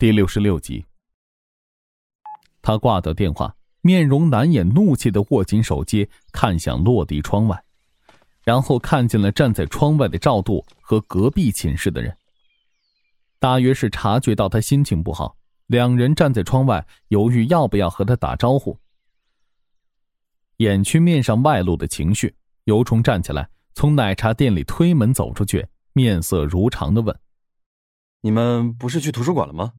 第六十六集。他挂掉电话，面容难掩怒气的握紧手机，看向落地窗外，然后看见了站在窗外的赵度和隔壁寝室的人。大约是察觉到他心情不好，两人站在窗外，犹豫要不要和他打招呼。掩去面上外露的情绪，尤虫站起来，从奶茶店里推门走出去，面色如常的问：“你们不是去图书馆了吗？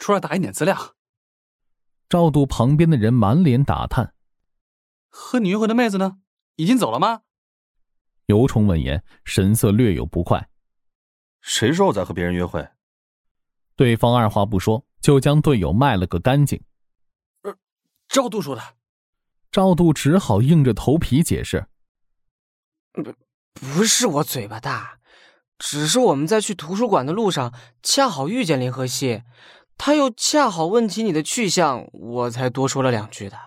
出来打印点资料。”赵度旁边的人满脸打探：“和你约会的妹子呢？已经走了吗？”尤崇闻言，神色略有不快：“谁说我在和别人约会？”对方二话不说，就将队友卖了个干净。“呃，赵度说的。”赵度只好硬着头皮解释：“不，不是我嘴巴大，只是我们在去图书馆的路上恰好遇见林和熙，他又恰好问起你的去向，我才多说了两句的。”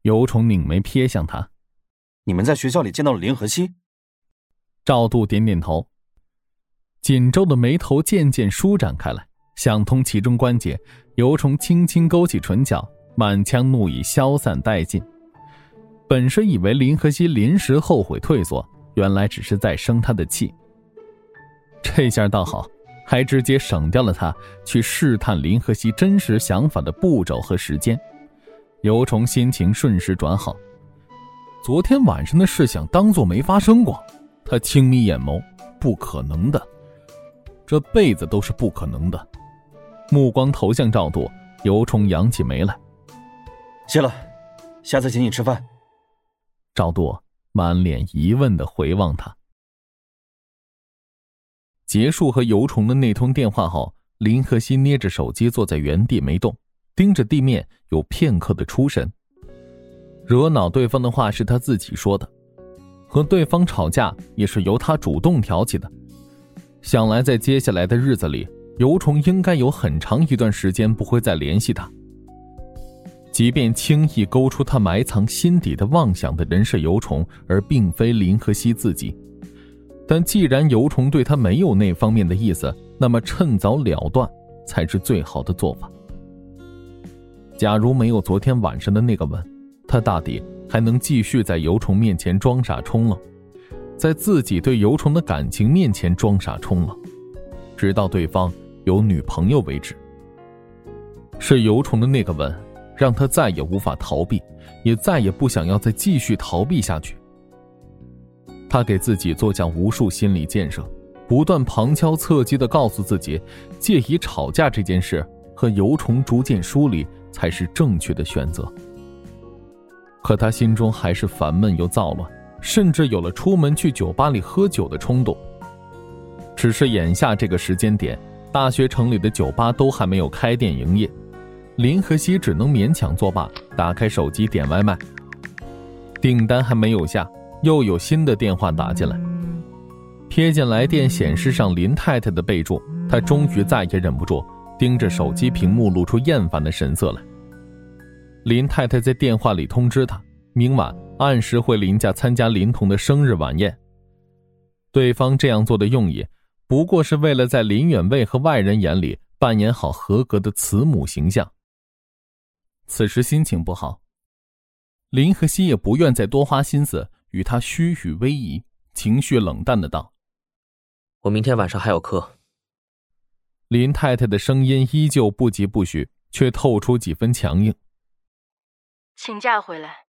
尤虫拧眉瞥向他：“你们在学校里见到了林和熙？”赵度点点头，紧皱的眉头渐渐舒展开来，想通其中关节，尤虫轻轻勾起唇角。满腔怒意消散殆尽。本是以为林和熙临时后悔退缩，原来只是在生他的气。这下倒好，还直接省掉了他去试探林和熙真实想法的步骤和时间。尤虫心情瞬时转好。昨天晚上的事想当做没发生过。他轻眯眼眸，不可能的，这辈子都是不可能的。目光投向赵度，尤虫扬起眉来。谢了，下次请你吃饭。赵度满脸疑问的回望他。结束和尤虫的那通电话后，林和熙捏着手机坐在原地没动，盯着地面，有片刻的出神。惹恼对方的话是他自己说的，和对方吵架也是由他主动挑起的。想来在接下来的日子里，尤虫应该有很长一段时间不会再联系他。即便轻易勾出他埋藏心底的妄想的人是尤虫，而并非林和熙自己，但既然尤虫对他没有那方面的意思，那么趁早了断才是最好的做法。假如没有昨天晚上的那个吻，他大抵还能继续在尤虫面前装傻充愣，在自己对尤虫的感情面前装傻充愣，直到对方有女朋友为止。是尤虫的那个吻。让他再也无法逃避，也再也不想要再继续逃避下去。他给自己做下无数心理建设，不断旁敲侧击的告诉自己，借以吵架这件事和尤虫逐渐疏离才是正确的选择。可他心中还是烦闷又躁乱，甚至有了出门去酒吧里喝酒的冲动。只是眼下这个时间点，大学城里的酒吧都还没有开店营业。林和熙只能勉强作罢，打开手机点外卖。订单还没有下，又有新的电话打进来。瞥见来电显示上林太太的备注，他终于再也忍不住，盯着手机屏幕露出厌烦的神色来。林太太在电话里通知他，明晚按时回林家参加林童的生日晚宴。对方这样做的用意，不过是为了在林远卫和外人眼里扮演好合格的慈母形象。此时心情不好，林和熙也不愿再多花心思与他虚与委蛇，情绪冷淡的道：“我明天晚上还有课。”林太太的声音依旧不疾不徐，却透出几分强硬。请假回来。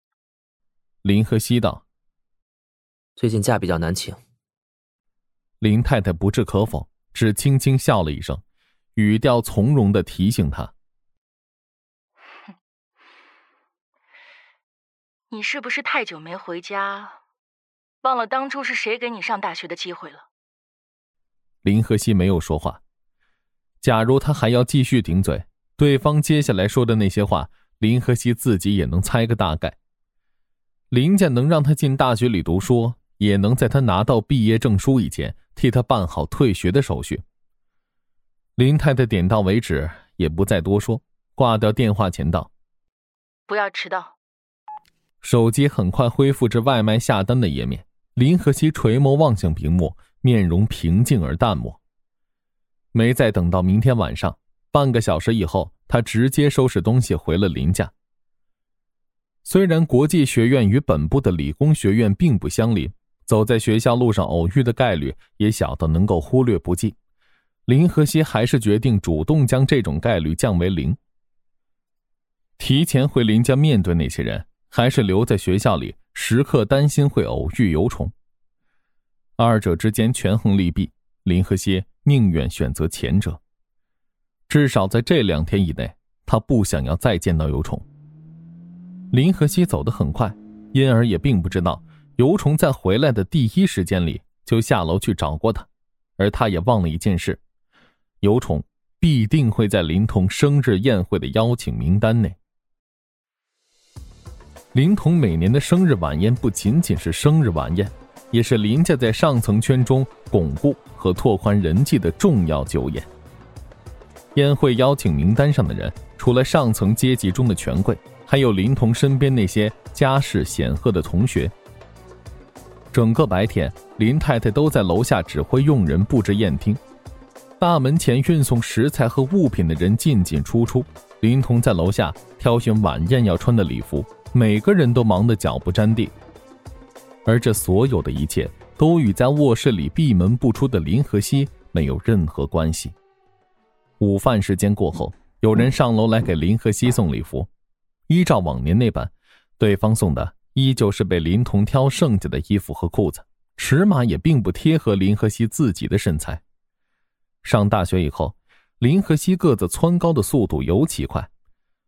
林和熙道：“最近假比较难请。”林太太不置可否，只轻轻笑了一声，语调从容的提醒他。你是不是太久没回家，忘了当初是谁给你上大学的机会了？林和熙没有说话。假如他还要继续顶嘴，对方接下来说的那些话，林和熙自己也能猜个大概。林家能让他进大学里读书，也能在他拿到毕业证书以前替他办好退学的手续。林太太点到为止，也不再多说，挂掉电话前道：“不要迟到。”手机很快恢复至外卖下单的页面，林和熙垂眸望向屏幕，面容平静而淡漠。没再等到明天晚上，半个小时以后，他直接收拾东西回了林家。虽然国际学院与本部的理工学院并不相邻，走在学校路上偶遇的概率也小到能够忽略不计，林和熙还是决定主动将这种概率降为零。提前回林家面对那些人，还是留在学校里，时刻担心会偶遇游虫。二者之间权衡利弊，林和熙宁愿选择前者。至少在这两天以内，他不想要再见到游虫。林和熙走得很快，因而也并不知道游虫在回来的第一时间里就下楼去找过他，而他也忘了一件事：游虫必定会在林童生日宴会的邀请名单内。林童每年的生日晚宴不仅仅是生日晚宴，也是林家在上层圈中巩固和拓宽人际的重要酒宴。宴会邀请名单上的人，除了上层阶级中的权贵。还有林童身边那些家世显赫的同学。整个白天，林太太都在楼下指挥佣人布置宴厅，大门前运送食材和物品的人进进出出。林童在楼下挑选晚宴要穿的礼服，每个人都忙得脚不沾地。而这所有的一切，都与在卧室里闭门不出的林和熙没有任何关系。午饭时间过后，有人上楼来给林和熙送礼服。依照往年那般，对方送的依旧是被林童挑剩下的衣服和裤子，尺码也并不贴合林和熙自己的身材。上大学以后，林和熙个子蹿高的速度尤其快。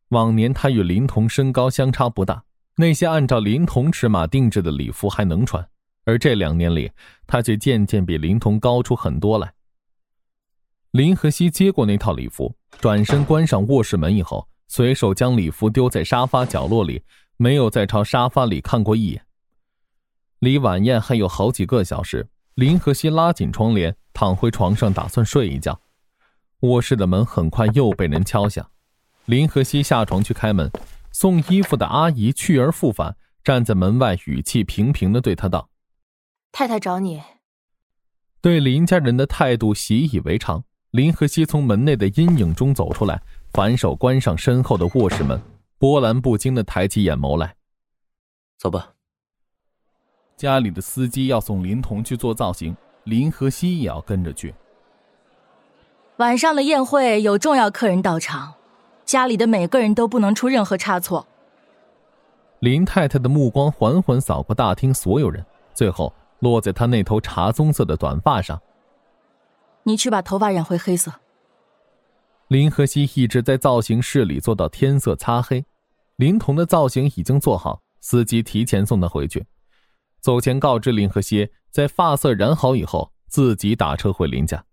往年他与林童身高相差不大，那些按照林童尺码定制的礼服还能穿，而这两年里，他却渐渐比林童高出很多来。林和熙接过那套礼服，转身关上卧室门以后。随手将礼服丢在沙发角落里，没有再朝沙发里看过一眼。离晚宴还有好几个小时，林和熙拉紧窗帘，躺回床上，打算睡一觉。卧室的门很快又被人敲响，林和熙下床去开门，送衣服的阿姨去而复返，站在门外，语气平平的对他道：“太太找你。”对林家人的态度习以为常，林和熙从门内的阴影中走出来。反手关上身后的卧室门，波澜不惊的抬起眼眸来。走吧。家里的司机要送林童去做造型，林和熙也要跟着去。晚上的宴会有重要客人到场，家里的每个人都不能出任何差错。林太太的目光缓缓扫过大厅所有人，最后落在她那头茶棕色的短发上。你去把头发染回黑色。林和熙一直在造型室里做到天色擦黑，林童的造型已经做好，司机提前送他回去。走前告知林和熙，在发色染好以后，自己打车回林家。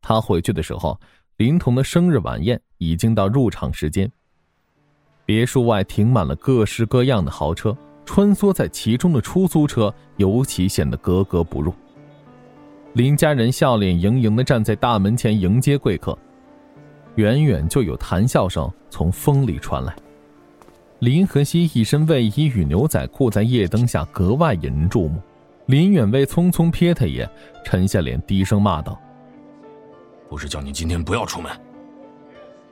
他回去的时候，林童的生日晚宴已经到入场时间。别墅外停满了各式各样的豪车，穿梭在其中的出租车尤其显得格格不入。林家人笑脸盈盈地站在大门前迎接贵客。远远就有谈笑声从风里传来。林和熙一身卫衣与牛仔裤在夜灯下格外引人注目。林远威匆匆瞥他一眼，沉下脸低声骂道：“不是叫你今天不要出门，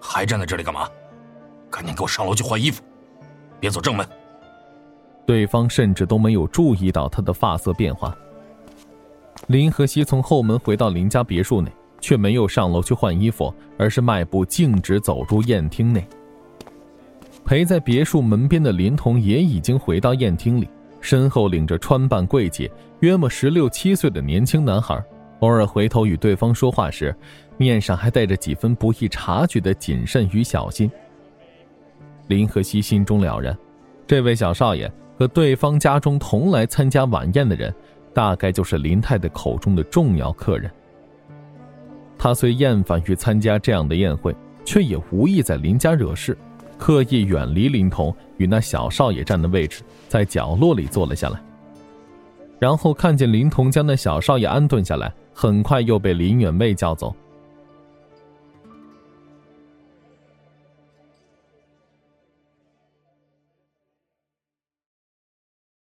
还站在这里干嘛？赶紧给我上楼去换衣服，别走正门。”对方甚至都没有注意到他的发色变化。林和熙从后门回到林家别墅内。却没有上楼去换衣服，而是迈步径直走入宴厅内。陪在别墅门边的林童也已经回到宴厅里，身后领着穿扮贵气、约莫十六七岁的年轻男孩，偶尔回头与对方说话时，面上还带着几分不易察觉的谨慎与小心。林和熙心中了然，这位小少爷和对方家中同来参加晚宴的人，大概就是林太太口中的重要客人。他虽厌烦于参加这样的宴会，却也无意在林家惹事，刻意远离林童与那小少爷站的位置，在角落里坐了下来。然后看见林童将那小少爷安顿下来，很快又被林远卫叫走，